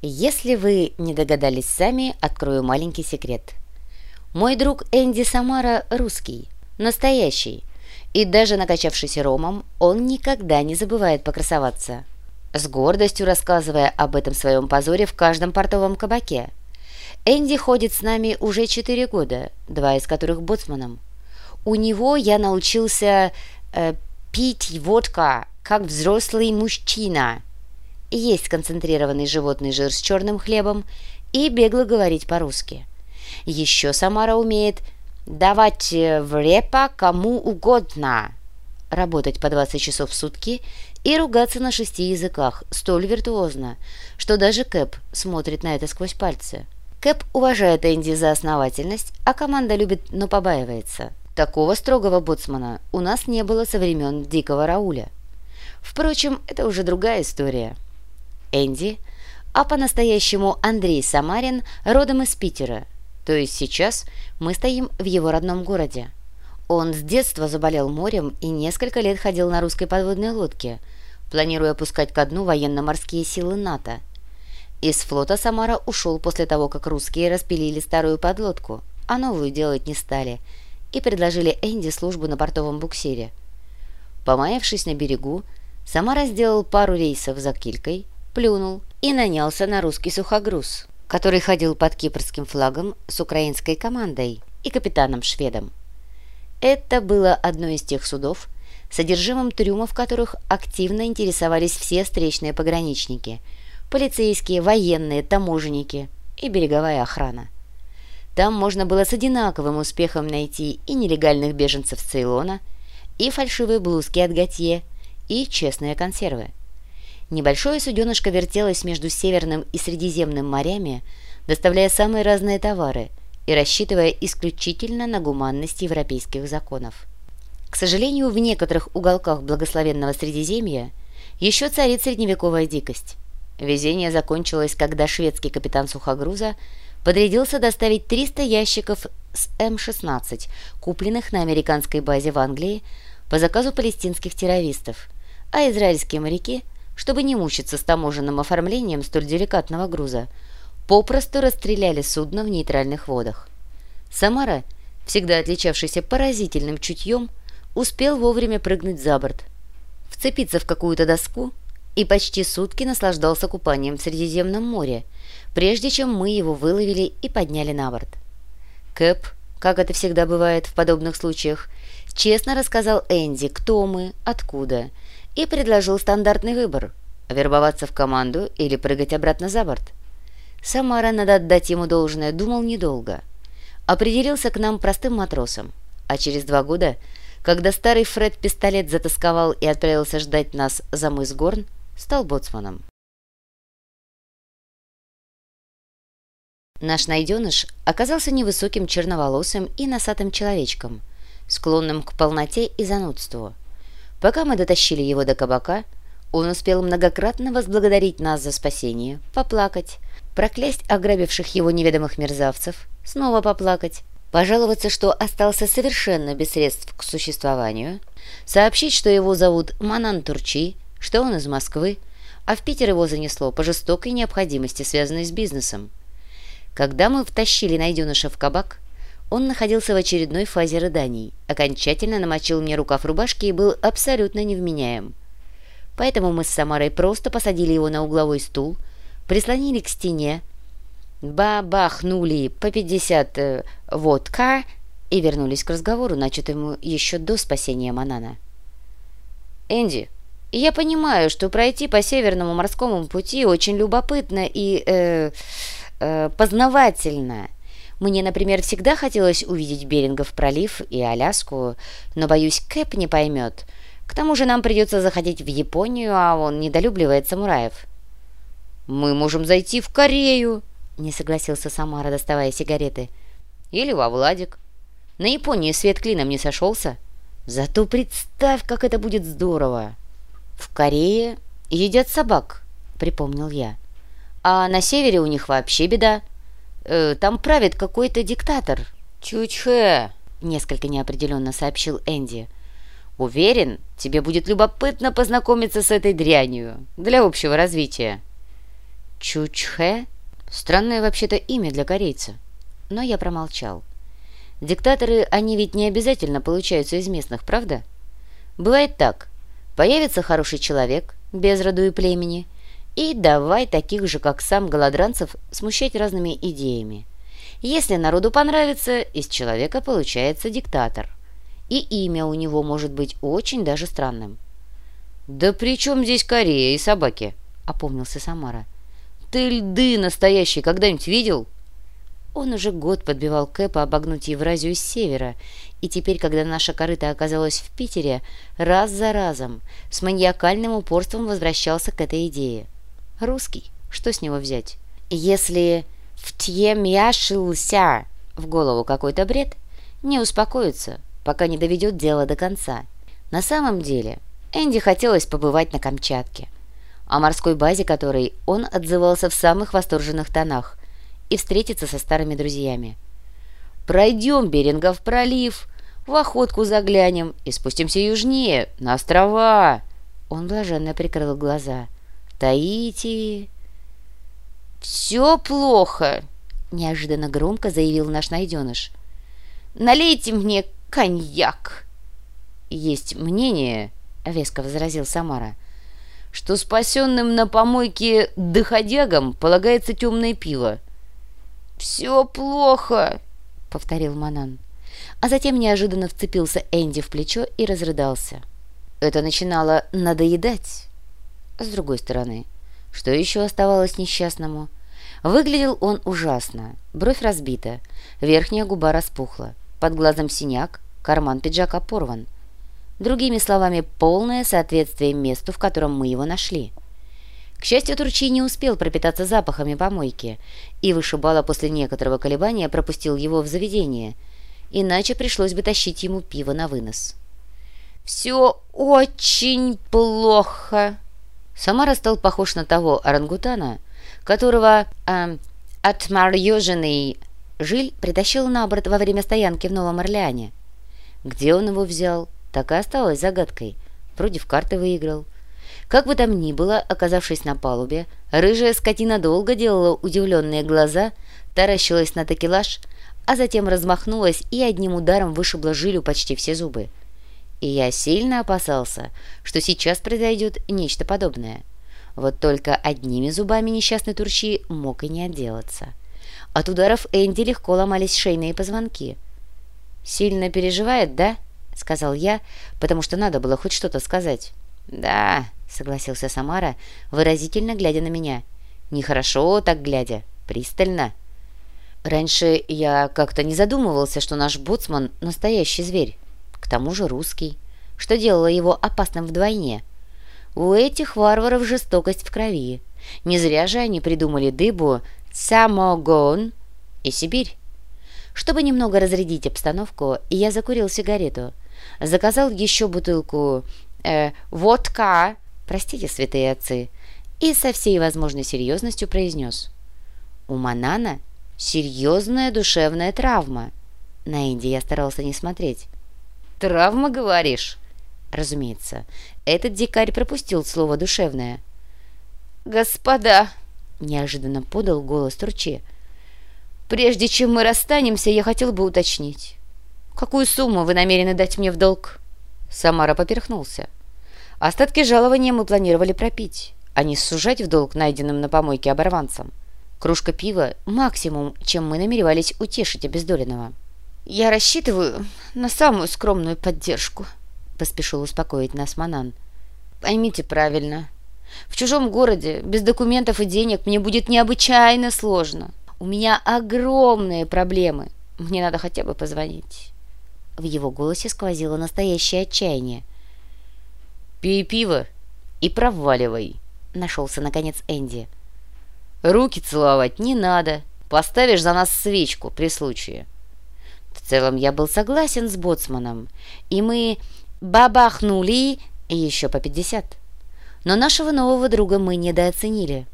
Если вы не догадались сами, открою маленький секрет. Мой друг Энди Самара русский, настоящий, и даже накачавшийся ромом, он никогда не забывает покрасоваться, с гордостью рассказывая об этом своем позоре в каждом портовом кабаке. Энди ходит с нами уже четыре года, два из которых боцманом. У него я научился э, пить водка, как взрослый мужчина – есть концентрированный животный жир с черным хлебом и бегло говорить по-русски. Еще Самара умеет давать э, в репа кому угодно, работать по 20 часов в сутки и ругаться на шести языках столь виртуозно, что даже Кэп смотрит на это сквозь пальцы. Кэп уважает Энди за основательность, а команда любит, но побаивается. Такого строгого боцмана у нас не было со времен Дикого Рауля. Впрочем, это уже другая история. Энди, а по-настоящему Андрей Самарин родом из Питера, то есть сейчас мы стоим в его родном городе. Он с детства заболел морем и несколько лет ходил на русской подводной лодке, планируя пускать ко дну военно-морские силы НАТО. Из флота Самара ушел после того, как русские распилили старую подлодку, а новую делать не стали, и предложили Энди службу на портовом буксире. Помаявшись на берегу, Самара сделал пару рейсов за Килькой – плюнул и нанялся на русский сухогруз, который ходил под кипрским флагом с украинской командой и капитаном-шведом. Это было одно из тех судов, содержимым трюмов которых активно интересовались все встречные пограничники, полицейские, военные, таможенники и береговая охрана. Там можно было с одинаковым успехом найти и нелегальных беженцев Цейлона, и фальшивые блузки от Готье, и честные консервы. Небольшое суденышко вертелось между Северным и Средиземным морями, доставляя самые разные товары и рассчитывая исключительно на гуманность европейских законов. К сожалению, в некоторых уголках благословенного Средиземья еще царит средневековая дикость. Везение закончилось, когда шведский капитан сухогруза подрядился доставить 300 ящиков с М-16, купленных на американской базе в Англии по заказу палестинских террористов, а израильские моряки – чтобы не мучиться с таможенным оформлением столь деликатного груза, попросту расстреляли судно в нейтральных водах. Самара, всегда отличавшийся поразительным чутьем, успел вовремя прыгнуть за борт, вцепиться в какую-то доску и почти сутки наслаждался купанием в Средиземном море, прежде чем мы его выловили и подняли на борт. Кэп, как это всегда бывает в подобных случаях, честно рассказал Энди, кто мы, откуда – и предложил стандартный выбор – вербоваться в команду или прыгать обратно за борт. Самара, надо отдать ему должное, думал недолго. Определился к нам простым матросом, а через два года, когда старый Фред Пистолет затасковал и отправился ждать нас за мыс Горн, стал боцманом. Наш найденыш оказался невысоким черноволосым и носатым человечком, склонным к полноте и занудству – Пока мы дотащили его до кабака, он успел многократно возблагодарить нас за спасение, поплакать, проклясть ограбивших его неведомых мерзавцев, снова поплакать, пожаловаться, что остался совершенно без средств к существованию, сообщить, что его зовут Манан Турчи, что он из Москвы, а в Питер его занесло по жестокой необходимости, связанной с бизнесом. Когда мы втащили найденыша в кабак, он находился в очередной фазе рыданий, окончательно намочил мне рукав рубашки и был абсолютно невменяем. Поэтому мы с Самарой просто посадили его на угловой стул, прислонили к стене, бабахнули по пятьдесят э, водка и вернулись к разговору, начатому еще до спасения Манана. «Энди, я понимаю, что пройти по Северному морскому пути очень любопытно и э, э, познавательно». Мне, например, всегда хотелось увидеть Берингов пролив и Аляску, но, боюсь, Кэп не поймет. К тому же нам придется заходить в Японию, а он недолюбливает самураев». «Мы можем зайти в Корею», — не согласился Самара, доставая сигареты. «Или во Владик. На Японии свет клином не сошелся. Зато представь, как это будет здорово!» «В Корее едят собак», — припомнил я. «А на севере у них вообще беда э, там правит какой-то диктатор». «Чучхэ!» — несколько неопределенно сообщил Энди. «Уверен, тебе будет любопытно познакомиться с этой дрянью для общего развития». Чучхэ? Странное вообще-то имя для корейца. Но я промолчал. Диктаторы, они ведь не обязательно получаются из местных, правда? Бывает так. Появится хороший человек, без роду и племени, и давай таких же, как сам голодранцев, смущать разными идеями. Если народу понравится, из человека получается диктатор. И имя у него может быть очень даже странным. «Да при чем здесь Корея и собаки?» — опомнился Самара. «Ты льды настоящие когда-нибудь видел?» Он уже год подбивал Кэпа обогнуть Евразию с севера, и теперь, когда наша корыта оказалась в Питере, раз за разом с маниакальным упорством возвращался к этой идее. Русский, что с него взять? Если втемяшился в голову какой-то бред, не успокоится, пока не доведет дело до конца. На самом деле, Энди хотелось побывать на Камчатке, о морской базе которой он отзывался в самых восторженных тонах, и встретиться со старыми друзьями. «Пройдем Берингов пролив, в охотку заглянем и спустимся южнее, на острова!» Он блаженно прикрыл глаза. «Таити...» «Все плохо!» — неожиданно громко заявил наш найденыш. «Налейте мне коньяк!» «Есть мнение...» — веско возразил Самара — что спасенным на помойке доходягам полагается темное пиво. «Все плохо», — повторил Манан. А затем неожиданно вцепился Энди в плечо и разрыдался. Это начинало надоедать. С другой стороны, что еще оставалось несчастному? Выглядел он ужасно. Бровь разбита, верхняя губа распухла, под глазом синяк, карман пиджака порван. Другими словами, полное соответствие месту, в котором мы его нашли. К счастью, Турчи не успел пропитаться запахами помойки, и вышибала после некоторого колебания пропустил его в заведение, иначе пришлось бы тащить ему пиво на вынос. «Все очень плохо!» Самара стал похож на того орангутана, которого э, отмороженный Жиль притащил на борт во время стоянки в Новом Орлеане. Где он его взял, так и осталось загадкой. Вроде в карты выиграл. Как бы там ни было, оказавшись на палубе, рыжая скотина долго делала удивленные глаза, таращилась на такелаж, а затем размахнулась и одним ударом вышибла жилю почти все зубы. И я сильно опасался, что сейчас произойдет нечто подобное. Вот только одними зубами несчастный Турчи мог и не отделаться. От ударов Энди легко ломались шейные позвонки. «Сильно переживает, да?» — сказал я, потому что надо было хоть что-то сказать. «Да», — согласился Самара, выразительно глядя на меня. «Нехорошо так глядя, пристально». Раньше я как-то не задумывался, что наш боцман — настоящий зверь. К тому же русский, что делало его опасным вдвойне. У этих варваров жестокость в крови. Не зря же они придумали дыбу «самогон» и Сибирь. Чтобы немного разрядить обстановку, я закурил сигарету. Заказал еще бутылку э, водка, простите, святые отцы, и со всей возможной серьезностью произнес. У Манана серьезная душевная травма. На Инди я старался не смотреть. «Травма, говоришь?» Разумеется, этот дикарь пропустил слово «душевное». «Господа!» — неожиданно подал голос Турчи. «Прежде чем мы расстанемся, я хотел бы уточнить. Какую сумму вы намерены дать мне в долг?» Самара поперхнулся. Остатки жалования мы планировали пропить, а не сужать в долг найденным на помойке оборванцам. Кружка пива – максимум, чем мы намеревались утешить обездоленного. «Я рассчитываю на самую скромную поддержку», – поспешил успокоить нас Манан. «Поймите правильно. В чужом городе, без документов и денег, мне будет необычайно сложно. У меня огромные проблемы. Мне надо хотя бы позвонить». В его голосе сквозило настоящее отчаяние. «Пей пиво и проваливай», — нашелся, наконец, Энди. «Руки целовать не надо. Поставишь за нас свечку при случае». В целом я был согласен с боцманом, и мы бабахнули еще по пятьдесят. Но нашего нового друга мы недооценили.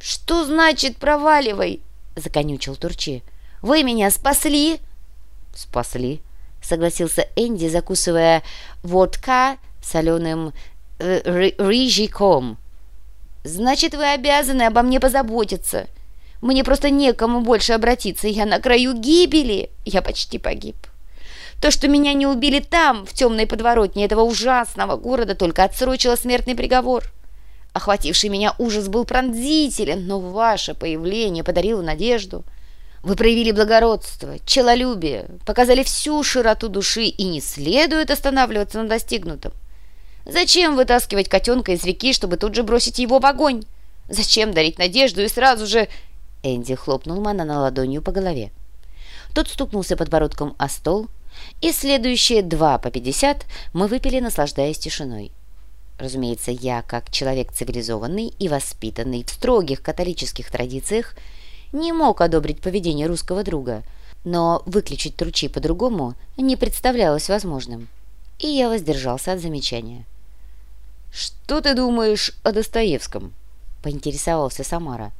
«Что значит проваливай?» — законючил Турчи. «Вы меня спасли?» «Спасли», — согласился Энди, закусывая водка соленым э, рыжиком. Значит, вы обязаны обо мне позаботиться. Мне просто некому больше обратиться. Я на краю гибели. Я почти погиб. То, что меня не убили там, в темной подворотне этого ужасного города, только отсрочило смертный приговор. Охвативший меня ужас был пронзителен, но ваше появление подарило надежду. Вы проявили благородство, человеколюбие, показали всю широту души и не следует останавливаться на достигнутом. Зачем вытаскивать котенка из реки, чтобы тут же бросить его в огонь? Зачем дарить надежду и сразу же... Энди хлопнул Манана ладонью по голове. Тот стукнулся подбородком о стол, и следующие два по пятьдесят мы выпили, наслаждаясь тишиной. Разумеется, я, как человек цивилизованный и воспитанный в строгих католических традициях, не мог одобрить поведение русского друга, но выключить тручи по-другому не представлялось возможным, и я воздержался от замечания. «Что ты думаешь о Достоевском?» — поинтересовался Самара.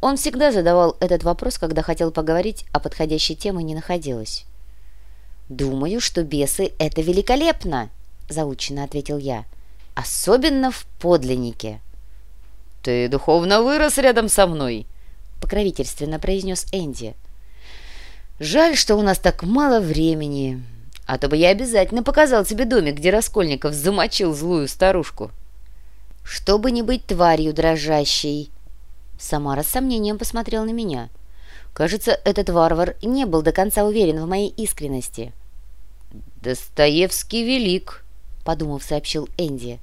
Он всегда задавал этот вопрос, когда хотел поговорить, а подходящей темы не находилось. «Думаю, что бесы — это великолепно!» — заученно ответил я. «Особенно в подлиннике». «Ты духовно вырос рядом со мной!» — покровительственно произнес Энди. «Жаль, что у нас так мало времени, а то бы я обязательно показал тебе домик, где Раскольников замочил злую старушку». «Чтобы не быть тварью дрожащей!» Самара с сомнением посмотрел на меня. Кажется, этот варвар не был до конца уверен в моей искренности. «Достоевский велик», — подумав, сообщил Энди.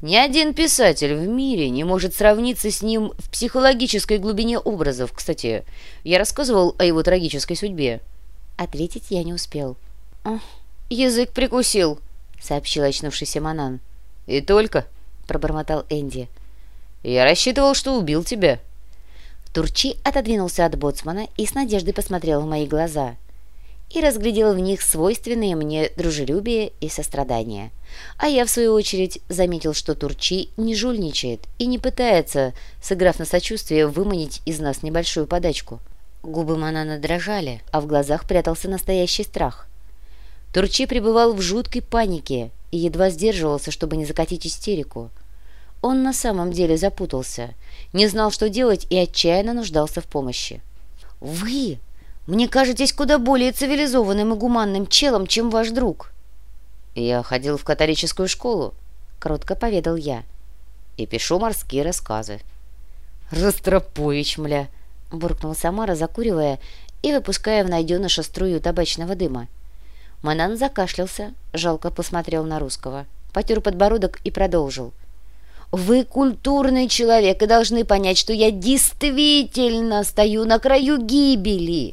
«Ни один писатель в мире не может сравниться с ним в психологической глубине образов. Кстати, я рассказывал о его трагической судьбе». Ответить я не успел. «Язык прикусил», — сообщил очнувшийся Манан. «И только», — пробормотал Энди. «Я рассчитывал, что убил тебя». Турчи отодвинулся от боцмана и с надеждой посмотрел в мои глаза и разглядел в них свойственные мне дружелюбие и сострадание. А я, в свою очередь, заметил, что Турчи не жульничает и не пытается, сыграв на сочувствие, выманить из нас небольшую подачку. Губы Манана дрожали, а в глазах прятался настоящий страх. Турчи пребывал в жуткой панике и едва сдерживался, чтобы не закатить истерику. Он на самом деле запутался, не знал, что делать и отчаянно нуждался в помощи. «Вы мне кажетесь куда более цивилизованным и гуманным челом, чем ваш друг». «Я ходил в католическую школу», — кротко поведал я, — «и пишу морские рассказы». «Ростропович, мля!» — буркнул Самара, закуривая и выпуская в найденыша струю табачного дыма. Манан закашлялся, жалко посмотрел на русского, потер подбородок и продолжил. «Вы культурный человек и должны понять, что я действительно стою на краю гибели.